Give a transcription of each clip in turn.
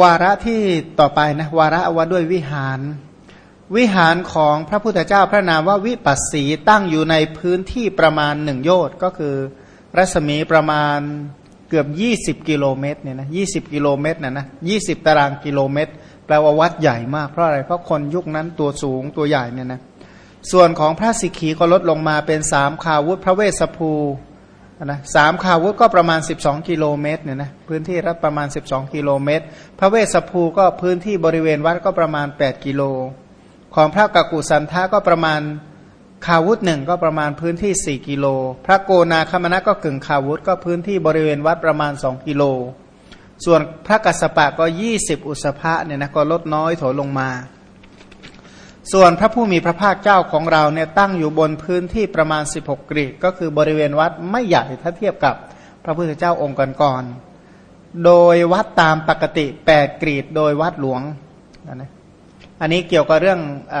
วาระที่ต่อไปนะวาระว่าด้วยวิหาร วิหารของพระพุทธเจ้าพระนามว่าวิปัสสีตั้งอยู่ในพื้นที่ประมาณหนึ่งโยชน์ก็คือ รัศมีประมาณเกือบ 20 กิโลเมตรเนี่ยนะยีกิโลเมตรนะนะยีตารางกิโลเมตร แปลว่าวัดใหญ่มากเพราะอะไร เพราะคนยุคนั้นตัวสูงตัวใหญ่เนี่ยนะส่วนของพระสิกขีก็ลดลงมาเป็นสามคาวุธพระเวสสภู นะสามคาวุธก็ประมาณ 12 กิโลเมตรเนี่ยนะพื้นที่รับประมาณ 12 กิโลเมตร พระเวสสภูก็พื้นที่บริเวณวัดก็ประมาณ 8 กิโล ของพระกกุสันทะก็ประมาณคาวุธหนึ่งก็ประมาณพื้นที่ 4 กิโล พระโกนาคมณะก็กึ่งคาวุธก็พื้นที่บริเวณวัดประมาณ 2 กิโล ส่วนพระกัสสปะก็ 20 อุสภะเนี่ยนะก็ลดน้อยถอยลงมา ส่วนพระผู้มีพระภาคเจ้าของเราเนี่ยตั้งอยู่บนพื้นที่ประมาณ 16 กรีดก็คือบริเวณวัดไม่ใหญ่ถ้าเทียบกับพระพุทธเจ้าองค์ก่อนๆโดยวัดตามปกติ 8 กรีดโดยวัดหลวงนะอันนี้เกี่ยวกับเรื่องอ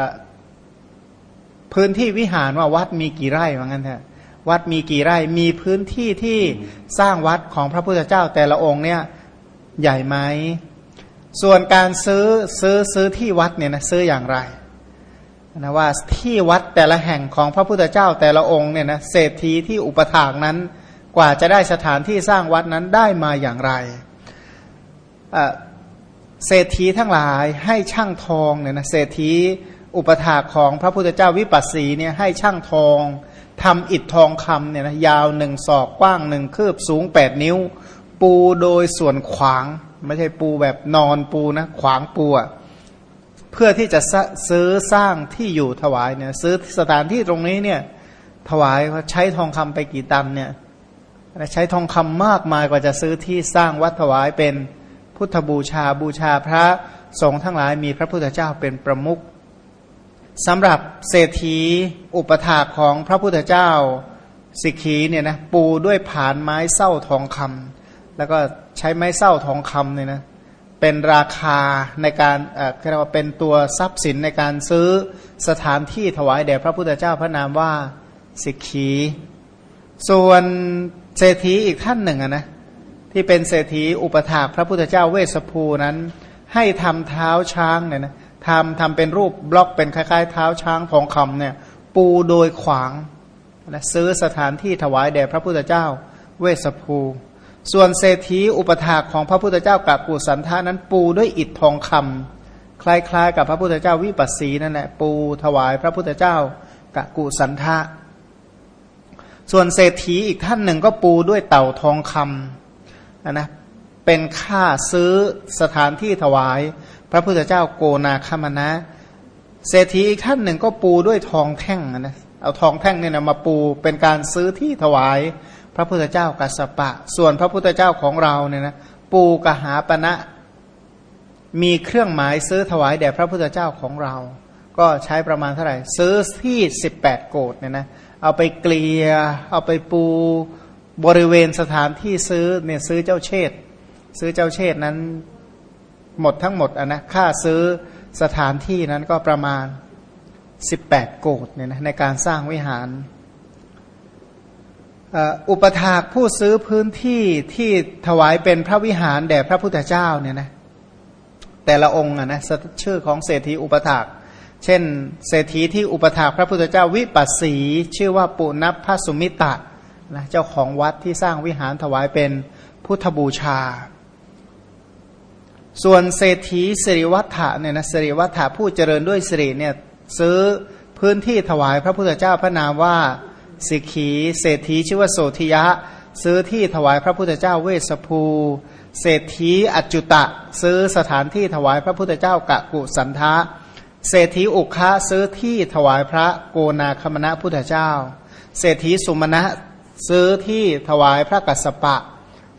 พื้นที่วิหารว่าวัดมีกี่ไร่ว่างั้นเถอะวัดมีกี่ไร่มีพื้นที่ที่สร้างวัดของพระพุทธเจ้าแต่ละองค์เนี่ยใหญ่ไหมส่วนการซื้อซื้อซื้อที่วัดเนี่ยนะซื้ออย่างไร นะว่าที่วัดแต่ละแห่งของพระพุทธเจ้าแต่ละองค์เนี่ยนะเศรษฐีที่อุปถากนั้นกว่าจะได้สถานที่สร้างวัดนั้นได้มาอย่างไรเศรษฐีทั้งหลายให้ช่างทองเนี่ยนะเศรษฐีอุปถากของพระพุทธเจ้าวิปัสสีเนี่ยให้ช่างทองทำอิฐทองคำเนี่ยนะยาวหนึ่งศอกกว้างหนึ่งคืบสูงแปดนิ้ว ปูโดยส่วนขวาง ไม่ใช่ปูแบบนอนปูนะขวางปูอะ พื่อที่จะซื้อสร้างที่อยู่ถวายเนี่ย ซื้อสถานที่ตรงนี้เนี่ย ถวายใช้ทองคำไปกี่ตันเนี่ยใช้ทองคำมากมายกว่าจะซื้อที่สร้างวัดถวายเป็นพุทธบูชาบูชาพระสงฆ์ทั้งหลายมีพระพุทธเจ้าเป็นประมุขสำหรับเศรษฐีอุปถาของพระพุทธเจ้าสิกขีเนี่ยนะปูด้วยผานไม้เส้าทองคำแล้วก็ใช้ไม้เส้าทองคำเนี่ยนะ เป็นราคาในการเรียกว่าเป็นตัวทรัพย์สินในการซื้อสถานที่ถวายแด่พระพุทธเจ้าพระนามว่าสิกขี ส่วนเศรษฐีอีกท่านหนึ่งนะที่เป็นเศรษฐีอุปถากพระพุทธเจ้าเวสภูนั้น ให้ทำเท้าช้างเนี่ยนะทำทำเป็นรูปบล็อกเป็นคล้ายๆ เท้าช้างทองคำเนี่ยปูโดยขวางนะซื้อสถานที่ถวายแด่พระพุทธเจ้าเวสภู ส่วนเศรษฐีอุปถากของพระพุทธเจ้ากับกุสันทานั้นปูด้วยอิฐทองคำคล้ายๆ กับพระพุทธเจ้าวิปัสสีนั่นแหละปูถวายพระพุทธเจ้ากับกุสันทะส่วนเศรษฐีอีกท่านหนึ่งก็ปูด้วยเต่าทองคำนะเป็นค่าซื้อสถานที่ถวาย พระพุทธเจ้าโกนาคามนะ เศรษฐีอีกท่านหนึ่งก็ปูด้วยทองแท่งนะเอาทองแท่งเนี่ยนะมาปูเป็นการซื้อที่ถวาย พระพุทธเจ้ากัสปะ ส่วนพระพุทธเจ้าของเราเนี่ยนะปูกหาปณะมีเครื่องหมายซื้อถวายแด่พระพุทธเจ้าของเรา ก็ใช้ประมาณเท่าไหร่ ซื้อที่สิบแปดโกดเนี่ยนะเอาไปเกลียเอาไปปูบริเวณสถานที่ซื้อเนี่ยซื้อเจ้าเชษซื้อเจ้าเชษนั้นหมดทั้งหมดอะนะค่าซื้อสถานที่นั้นก็ประมาณสิบแปดโกดเนี่ยนะในการสร้างวิหาร อุปถากผู้ซื้อพื้นที่ที่ถวายเป็นพระวิหารแด่พระพุทธเจ้าเนี่ยนะแต่ละองค์นะ ชื่อของเศรษฐีอุปถาก เช่น เศรษฐีที่อุปถากพระพุทธเจ้าวิปัสสี ชื่อว่าปุณพพสุมิตะนะเจ้าของวัดที่สร้างวิหารถวายเป็นพุทธบูชา ส่วนเศรษฐีสิริวัฒะเนี่ยนะสิริวัฒะผู้เจริญด้วยสิริเนี่ยซื้อพื้นที่ถวายพระพุทธเจ้าพระนามว่า สิกขีเศรษฐีชื่อว่าโสธิยะ ซื้อที่ถวายพระพุทธเจ้าเวสภู เศรษฐีอัจจุตะ ซื้อสถานที่ถวายพระพุทธเจ้ากะกุสันทะ เศรษฐีอุคะซื้อที่ถวายพระโกนาคมณะพุทธเจ้า เศรษฐีสุมาณะซื้อที่ถวายพระกัสสปะ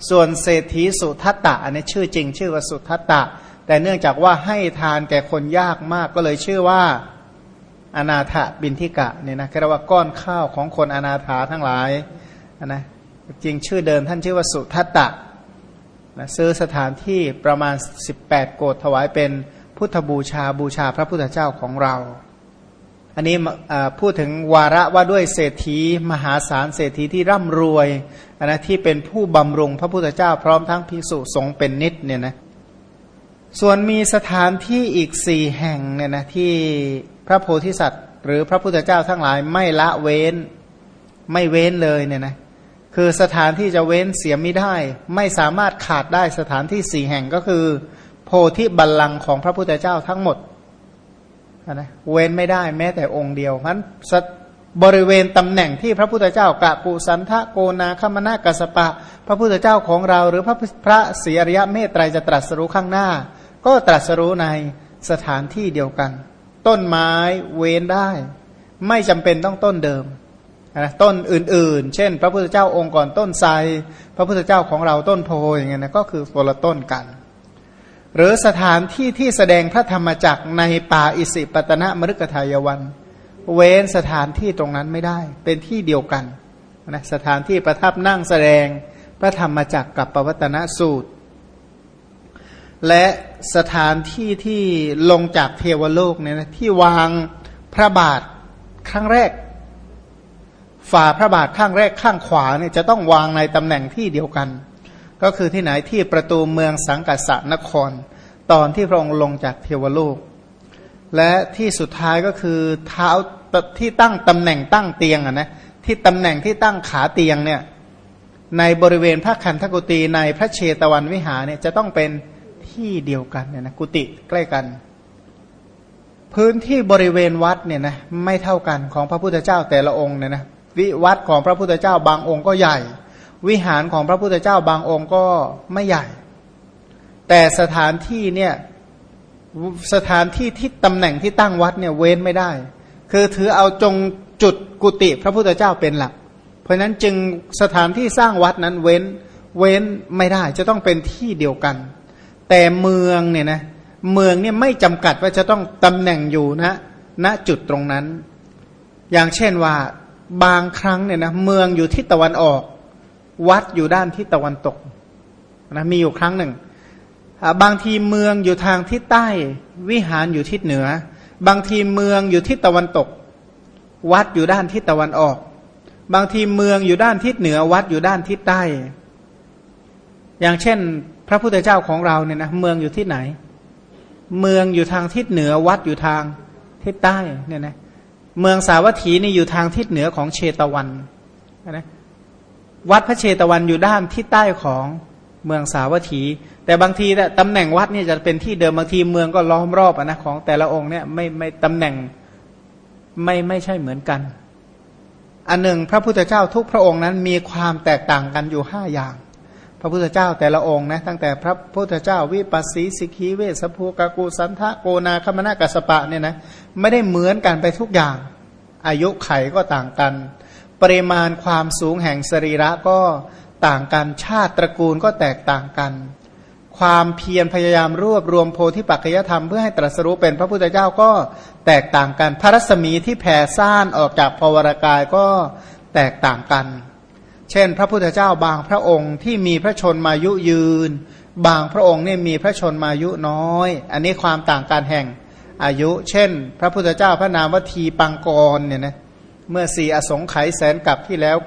ส่วนเศรษฐีสุทัตตะ อันนี้ชื่อจริงชื่อว่าสุทัตตะ แต่เนื่องจากว่าให้ทานแก่คนยากมากก็เลยชื่อว่า อนาถบินทิกะเนี่ยนะเรียกว่าก้อนข้าวของคนอนาถาทั้งหลายนะจริงชื่อเดิมท่านชื่อว่าสุทัตตะนะซื้อสถานที่ประมาณ 18 โกดถวายเป็นพุทธบูชาบูชาพระพุทธเจ้าของเรา อันนี้พูดถึงวาระว่าด้วยเศรษฐีมหาศาลเศรษฐีที่ร่ำรวยนะที่เป็นผู้บำรุงพระพุทธเจ้าพร้อมทั้งพิสุสงเป็นนิดเนี่ยนะส่วนมีสถานที่อีกสี่แห่งเนี่ยนะที่ พระโพธิสัตว์ หรือพระพุทธเจ้าทั้งหลายไม่ละเว้น ไม่เว้นเลยเนี่ยนะคือสถานที่จะเว้นเสียไม่ได้ ไม่สามารถขาดได้สถานที่สี่แห่งก็คือ โพธิบัลลังก์ของพระพุทธเจ้าทั้งหมดนะเว้นไม่ได้แม้แต่องค์เดียวเพราะบริเวณตำแหน่งที่พระพุทธเจ้ากะกุสันทะโกนาคมนากัสปะ พระพุทธเจ้าของเรา หรือพระพระศรีอริยะเมตไตรจะตรัสรู้ข้างหน้า ก็ตรัสรู้ในสถานที่เดียวกัน ต้นไม้เว้นได้ ไม่จำเป็นต้องต้นเดิมนะต้นอื่นๆ เช่น พระพุทธเจ้าองค์ก่อนต้นไทรพระพุทธเจ้าของเราต้นโพอย่างเงี้ยนะก็คือคนละต้นกัน หรือสถานที่ที่แสดงพระธรรมจักรในป่าอิสิปตนะมฤคทายวัน เว้นสถานที่ตรงนั้นไม่ได้ เป็นที่เดียวกันนะสถานที่ประทับนั่งแสดงพระธรรมจักรกับปวัตนสูตร และสถานที่ที่ลงจากเทวโลกเนี่ยนะที่วางพระบาทครั้งแรก ฝ่าพระบาทข้างแรกข้างขวาเนี่ยจะต้องวางในตำแหน่งที่เดียวกัน ก็คือที่ไหนที่ประตูเมืองสังกัสสนคร ตอนที่พระองค์ลงจากเทวโลก และที่สุดท้ายก็คือเท้าที่ตั้งตำแหน่งตั้งเตียงอะนะที่ตำแหน่งที่ตั้งขาเตียงเนี่ยในบริเวณพระคันธกุตีในพระเชตวันวิหารเนี่ยจะต้องเป็น ที่เดียวกันเนี่ยนะกุฏิใกล้กัน พื้นที่บริเวณวัดเนี่ยนะไม่เท่ากันของพระพุทธเจ้าแต่ละองค์เนี่ยนะวิวัดของพระพุทธเจ้าบางองค์ก็ใหญ่ วิหารของพระพุทธเจ้าบางองค์ก็ไม่ใหญ่ แต่สถานที่เนี่ยสถานที่ที่ตำแหน่งที่ตั้งวัดเนี่ยเว้นไม่ได้ คือถือเอาจงจุดกุฏิพระพุทธเจ้าเป็นหลัก เพราะนั้นจึงสถานที่สร้างวัดนั้นเว้นเว้นไม่ได้จะต้องเป็นที่เดียวกัน แต่เมืองเนี่ยนะเมืองเนี่ยไม่จำกัดว่าจะต้องตำแหน่งอยู่นะณจุดตรงนั้น อย่างเช่นว่าบางครั้งเนี่ยนะเมืองอยู่ทิศตะวันออก วัดอยู่ด้านทิศตะวันตกนะมีอยู่ครั้งหนึ่ง บางทีเมืองอยู่ทางทิศใต้ วิหารอยู่ทิศเหนือ บางทีเมืองอยู่ทิศตะวันตก วัดอยู่ด้านทิศตะวันออก บางทีเมืองอยู่ด้านทิศเหนือ วัดอยู่ด้านทิศใต้ อย่างเช่น พระพุทธเจ้าของเราเนี่ยนะเมืองอยู่ที่ไหน เมืองอยู่ทางทิศเหนือวัดอยู่ทางทิศใต้เนี่ยนะเมืองสาวัตถีนี่อยู่ทางทิศเหนือของเชตวันนะวัดพระเชตวันอยู่ด้านทิศใต้ของเมืองสาวัตถี แต่บางทีเนี่ยตำแหน่งวัดเนี่ยจะเป็นที่เดิมบางทีเมืองก็ล้อมรอบนะของแต่ละองค์เนี่ยไม่ไม่ตำแหน่งไม่ไม่ใช่เหมือนกัน อันหนึ่งพระพุทธเจ้าทุกพระองค์นั้นมีความแตกต่างกันอยู่ห้าอย่าง พระพุทธเจ้าแต่ละองค์นะตั้งแต่พระพุทธเจ้าวิปัสสีสิกีเวสภูกากูสันทะโกนาคมนากัสปะเนี่ยนะไม่ได้เหมือนกันไปทุกอย่าง อายุไขก็ต่างกัน ปริมาณความสูงแห่งสรีระก็ต่างกันชาติตระกูลก็แตกต่างกัน ความเพียรพยายามรวบรวมโพธิปัจจยธรรมเพื่อให้ตรัสรู้เป็นพระพุทธเจ้าก็แตกต่างกัน พระรัศมีที่แผ่ซ่านออกจากภวรกายก็แตกต่างกัน เช่น พระพุทธเจ้าบางพระองค์ที่มีพระชนมายุยืน บางพระองค์เนี่ยมีพระชนมายุน้อย อันนี้ความต่างกันแห่งอายุ เช่น พระพุทธเจ้าพระนามวทีปังกรเนี่ยนะเมื่อสี่อสงไขยแสนกับที่แล้ว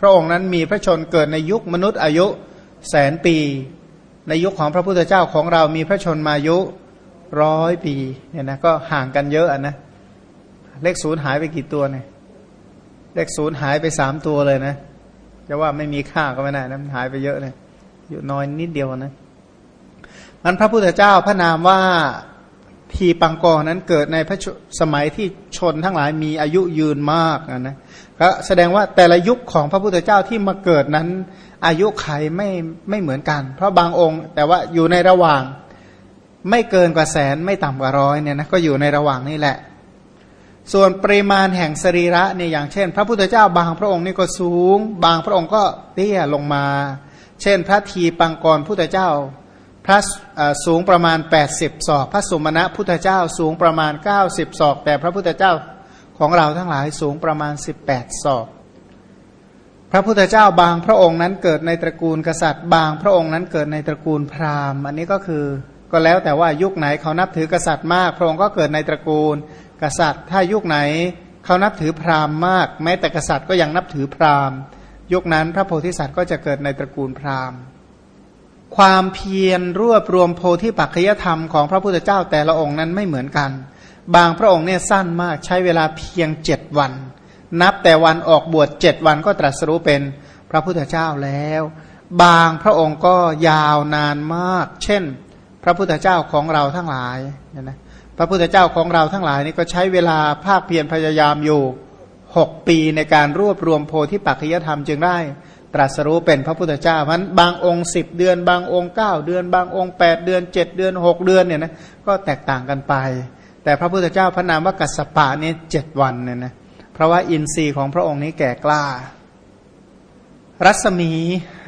พระองค์นั้นมีพระชนเกิดในยุคมนุษย์อายุแสนปี ในยุคของพระพุทธเจ้าของเรามีพระชนมายุร้อยปีเนี่ยนะก็ห่างกันเยอะอะนะเลขศูนย์หายไปกี่ตัวเนี่ยเลขศูนย์หายไปสามตัวเลยนะ จะว่าไม่มีค่าก็ไม่ได้นะมันหายไปเยอะเลยอยู่น้อยนิดเดียวนะมันพระพุทธเจ้าพระนามว่าทีปังกรนั้นเกิดในพระสมัยที่ชนทั้งหลายมีอายุยืนมากนะก็แสดงว่าแต่ละยุคของพระพุทธเจ้าที่มาเกิดนั้น อายุไขไม่ไม่เหมือนกัน เพราะบางองค์ แต่ว่าอยู่ในระหว่างไม่เกินกว่าแสนไม่ต่ำกว่าร้อยเนี่ยนะก็อยู่ในระหว่างนี้แหละ ส่วนปริมาณแห่งสรีระเนี่ยอย่างเช่น พระพุทธเจ้าบางพระองค์นี่ก็สูง บางพระองค์ก็เตี้ยลงมา เช่น พระทีปังกรพุทธเจ้า พระสูงประมาณ 80ศอกพระสุมาณะพุทธเจ้าสูงประมาณ 90ศอกแต่พระพุทธเจ้าของเราทั้งหลายสูงประมาณ 18ศอกพระพุทธเจ้าบางพระองค์นั้นเกิดในตระกูลกษัตริย์ บางพระองค์นั้นเกิดในตระกูลพราหมณ์ อันนี้ก็คือ ก็แล้วแต่ว่ายุคไหนเขานับถือกษัตริย์มาก พระองค์ก็เกิดในตระกูล กษัตริย์ ถ้ายุคไหนเขานับถือพราหมณ์มาก แม้แต่กษัตริย์ก็ยังนับถือพราหมณ์ ยุคนั้นพระโพธิสัตว์ก็จะเกิดในตระกูลพราหมณ์ ความเพียรรวบรวมโพธิปัจจยธรรมของพระพุทธเจ้าแต่ละองค์นั้นไม่เหมือนกัน บางพระองค์เนี่ยสั้นมากใช้เวลาเพียงเจ็ดวัน นับแต่วันออกบวชเจ็ดวันก็ตรัสรู้เป็นพระพุทธเจ้าแล้ว บางพระองค์ก็ยาวนานมาก เช่น พระพุทธเจ้าของเราทั้งหลายเนี่ยนะพระพุทธเจ้าของเราทั้งหลายนี่ก็ใช้เวลาภาคเพียรพยายามอยู่หกปีในการรวบรวมโพธิปัจจยธรรมจึงได้ ตรัสรู้เป็นพระพุทธเจ้าเพราะบางองค์สิบเดือน บางองค์เก้าเดือน บางองค์แปดเดือนเจ็ดเดือนหกเดือนเนี่ยนะก็แตกต่างกันไป แต่พระพุทธเจ้าพระนามว่ากัสปะนี่เจ็ดวันเนี่ยนะเพราะว่าอินทรีย์ของพระองค์นี้แก่กล้า รัศมี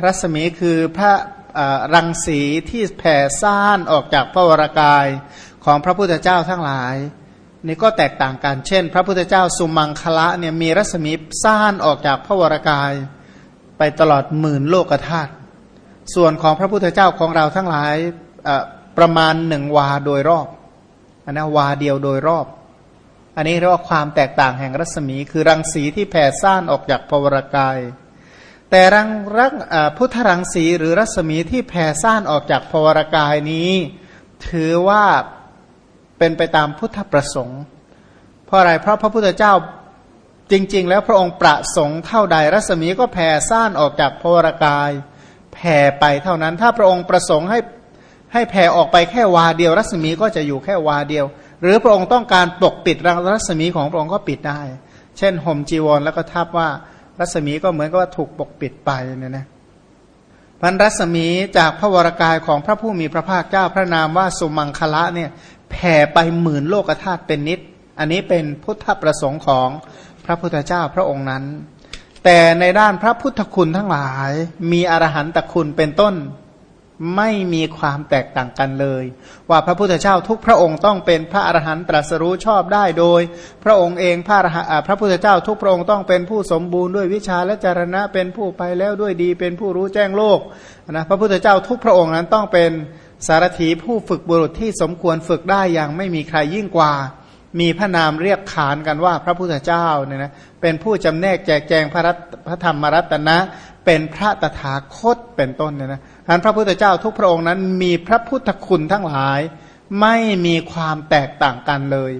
รัศมีคือพระ รังสีที่แผ่ซ่านออกจากพระวรากายของพระพุทธเจ้าทั้งหลาย นี่ก็แตกต่างกัน เช่น พระพุทธเจ้าสุมังคละเนี่ยมีรัศมีซ่านออกจากพระวรากาย ไปตลอดหมื่นโลกธาตุส่วนของพระพุทธเจ้าของเราทั้งหลายประมาณหนึ่งวาโดยรอบอันนะวาเดียวโดยรอบ อันนี้เรียกว่าความแตกต่างแห่งรัศมี คือรังสีที่แผ่ซ่านออกจากพวรกาย แต่รังรังพุทธรังสีหรือรัศมีที่แผ่ซ่านออกจากพวรกายนี้ ถือว่าเป็นไปตามพุทธประสงค์ เพราะอะไรเพราะพระพุทธเจ้าจริง ๆ แล้วพระองค์ประสงค์เท่าใดรัศมีก็แผ่ซ่านออกจากพวรกาย แผ่ไปเท่านั้น ถ้าพระองค์ประสงค์ให้ให้แผ่ออกไปแค่วาเดียว รัศมีก็จะอยู่แค่วาเดียว หรือพระองค์ต้องการปกปิดรัศมีของพระองค์ก็ปิดได้ เช่นห่มจีวรแล้วก็ทับว่า รัศมีก็เหมือนกับว่าถูกปกปิดไปเนี่ยนะพันรัศมีจากพระวรากายของพระผู้มีพระภาคเจ้าพระนามว่าสุมังคละเนี่ยแผ่ไปหมื่นโลกธาตุเป็นนิด อันนี้เป็นพุทธประสงค์ของพระพุทธเจ้าพระองค์นั้น แต่ในด้านพระพุทธคุณทั้งหลาย มีอรหันตคุณเป็นต้น ไม่มีความแตกต่างกันเลย ว่าพระพุทธเจ้าทุกพระองค์ต้องเป็นพระอรหันตรัสรู้ชอบได้โดย พระองค์เองพระพระพุทธเจ้าทุกพระองค์ต้องเป็นผู้สมบูรณ์ด้วยวิชาและจารณะเป็นผู้ไปแล้วด้วยดี เป็นผู้รู้แจ้งโลกนะพระพุทธเจ้าทุกพระองค์นั้นต้องเป็นสารถีผู้ฝึกบุรุษที่สมควรฝึกได้อย่างไม่มีใครยิ่งกว่า มีพระนามเรียกขานกันว่าพระพุทธเจ้าเนี่ยนะเป็นผู้จำแนกแจกแจงพระพระธรรมรัตนะ เป็นพระตถาคตเป็นต้นเนี่ยนะอันพระพุทธเจ้าทุกพระองค์นั้นมีพระพุทธคุณทั้งหลาย ไม่มีความแตกต่างกันเลย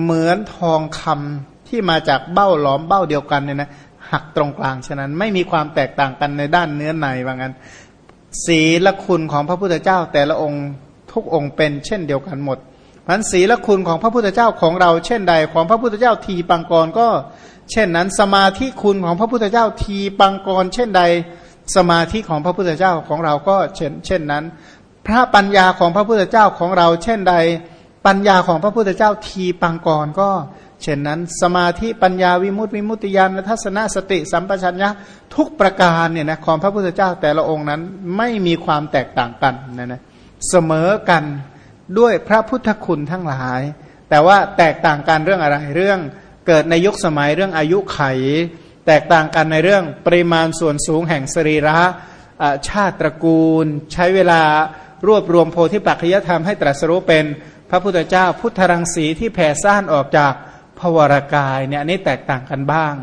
เหมือนทองคำที่มาจากเบ้าหลอมเบ้าเดียวกันเนี่ยนะหักตรงกลางฉะนั้นไม่มีความแตกต่างกันในด้านเนื้อในว่างั้นศีลคุณของพระพุทธเจ้าแต่ละองค์ทุกองค์เป็นเช่นเดียวกันหมด พันศีลคุณของพระพุทธเจ้าของเราเช่นใด ของพระพุทธเจ้าทีปังกรก็ เช่นนั้น สมาธิคุณของพระพุทธเจ้าทีปังกร เช่นใด สมาธิของพระพุทธเจ้าของเราก็เช่น เช่นนั้น พระปัญญาของพระพุทธเจ้าของเรา เช่นใด ปัญญาของพระพุทธเจ้าทีปังกรก็ เช่นนั้น สมาธิปัญญาวิมุตติวิมุตติญาณทัศนสติ สัมปชัญญะทุกประการเนี่ยนะของพระพุทธเจ้าแต่ละองค์นั้นไม่มีความแตกต่างกันนะนะเสมอกัน ด้วยพระพุทธคุณทั้งหลาย แต่ว่าแตกต่างกันเรื่องอะไรเรื่องเกิดในยุคสมัยเรื่องอายุไข แตกต่างกันในเรื่องปริมาณส่วนสูงแห่งสรีระชาติตระกูล ใช้เวลารวบรวมโพธิปัจจยธรรมให้ตรัสรู้เป็นพระพุทธเจ้าพุทธรังสีที่แผ่ซ่านออกจากพวรากายเนี่ยอันนี้แตกต่างกันบ้าง